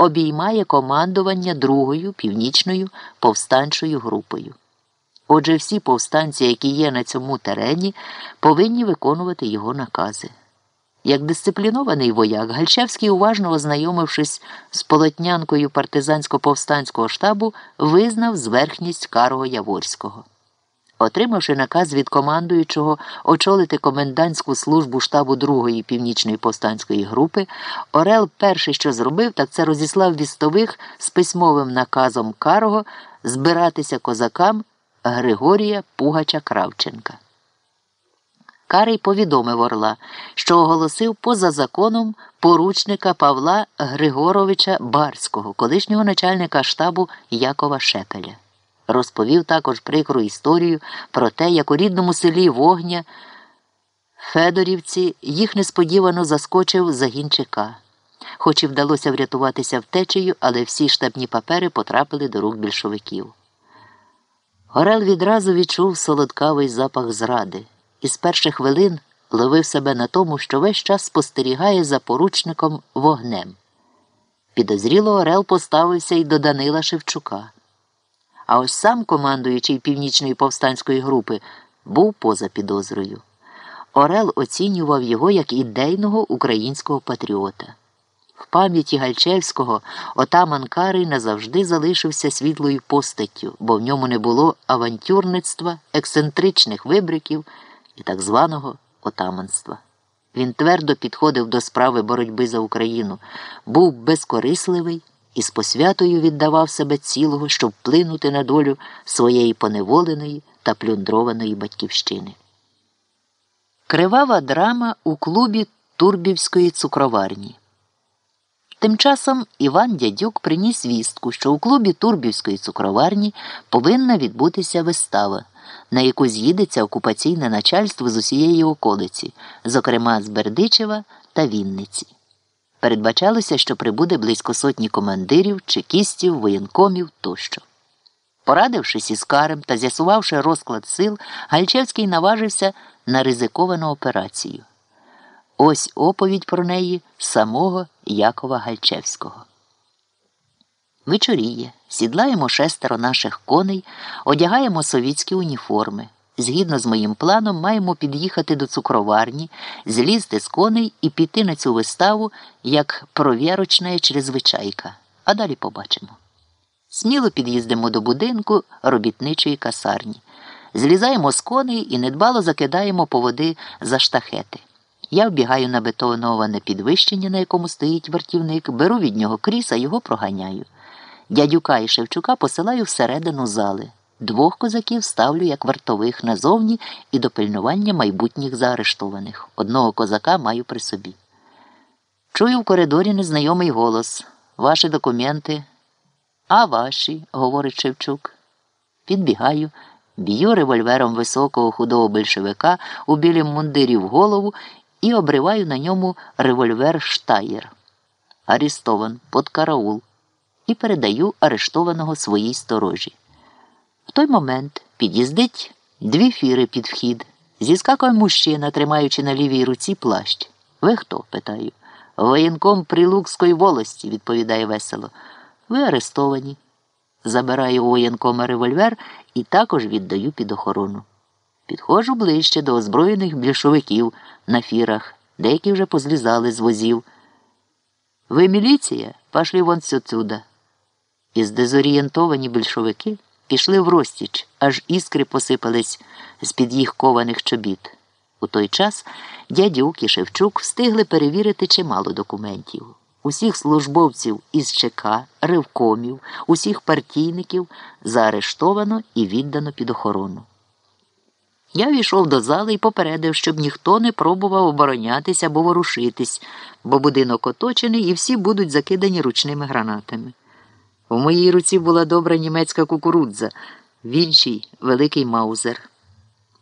обіймає командування другою північною повстанчою групою. Отже, всі повстанці, які є на цьому терені, повинні виконувати його накази. Як дисциплінований вояк, Гальчевський, уважно ознайомившись з полотнянкою партизансько-повстанського штабу, визнав зверхність Карого Яворського. Отримавши наказ від командуючого очолити комендантську службу штабу Другої північної повстанської групи, Орел перше, що зробив, так це розіслав вістових з письмовим наказом Карого збиратися козакам Григорія Пугача Кравченка. Карий повідомив Орла, що оголосив поза законом поручника Павла Григоровича Барського, колишнього начальника штабу Якова Шепеля. Розповів також прикру історію про те, як у рідному селі Вогня Федорівці їх несподівано заскочив загін ЧК. Хоч і вдалося врятуватися втечею, але всі штабні папери потрапили до рук більшовиків. Горел відразу відчув солодкавий запах зради і з перших хвилин ловив себе на тому, що весь час спостерігає за поручником вогнем. Підозріло Орел поставився й до Данила Шевчука. А ось сам командуючий північної повстанської групи був поза підозрою. Орел оцінював його як ідейного українського патріота. В пам'яті Гальчевського отаман Карий назавжди залишився світлою постаттю, бо в ньому не було авантюрництва, ексцентричних вибриків і так званого отаманства. Він твердо підходив до справи боротьби за Україну, був безкорисливий і з посвятою віддавав себе цілого, щоб вплинути на долю своєї поневоленої та плюндрованої батьківщини. Кривава драма у клубі Турбівської цукроварні. Тим часом Іван Дядюк приніс вістку, що у клубі Турбівської цукроварні повинна відбутися вистава, на яку з'їдеться окупаційне начальство з усієї околиці, зокрема з Бердичева та Вінниці. Передбачалося, що прибуде близько сотні командирів, чекістів, воєнкомів тощо. Порадившись із карем та з'ясувавши розклад сил, Гальчевський наважився на ризиковану операцію. Ось оповідь про неї самого Якова Гальчевського. Вечоріє, сідлаємо шестеро наших коней, одягаємо совітські уніформи. Згідно з моїм планом, маємо під'їхати до цукроварні, злізти з коней і піти на цю виставу як провірочна чрезвичайка. А далі побачимо. Сміло під'їздимо до будинку робітничої касарні. Злізаємо з коней і недбало закидаємо поводи за штахети. Я вбігаю на бетоноване підвищення, на якому стоїть вартівник, беру від нього кріса, його проганяю. Дядюка і Шевчука посилаю всередину зали. Двох козаків ставлю як вартових назовні і до пильнування майбутніх заарештованих. Одного козака маю при собі. Чую в коридорі незнайомий голос. Ваші документи. А ваші, говорить Шевчук. Підбігаю, б'ю револьвером високого худого большевика у білім мундирі в голову і обриваю на ньому револьвер штаєр. Арестован под караул і передаю арештованого своїй сторожі. В той момент під'їздить дві фіри під вхід. Зіскакує мужчина, тримаючи на лівій руці плащ. Ви хто? питаю. Воєнком Прилукської волості, відповідає весело. Ви арестовані. Забираю у воєнкома револьвер і також віддаю під охорону. Підходжу ближче до озброєних більшовиків на фірах, деякі вже позлізали з возів. Ви міліція? Пашлі вон сюда. І здезорієнтовані більшовики пішли в розтіч, аж іскри посипались з-під їх кованих чобіт. У той час дядюк і Шевчук встигли перевірити чимало документів. Усіх службовців із ЧК, ревкомів, усіх партійників заарештовано і віддано під охорону. Я війшов до зали і попередив, щоб ніхто не пробував оборонятися або ворушитись, бо будинок оточений і всі будуть закидані ручними гранатами. У моїй руці була добра німецька кукурудза, в іншій великий маузер.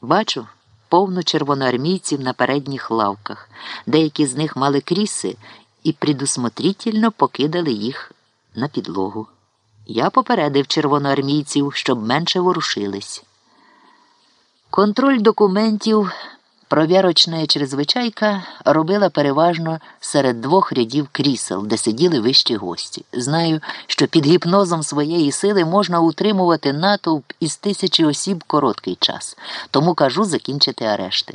Бачу повно червоноармійців на передніх лавках. Деякі з них мали кріси і предусмотрительно покидали їх на підлогу. Я попередив червоноармійців, щоб менше ворушились. Контроль документів Провірочна чрезвичайка робила переважно серед двох рядів крісел, де сиділи вищі гості. Знаю, що під гіпнозом своєї сили можна утримувати натовп із тисячі осіб короткий час, тому кажу закінчити арешти.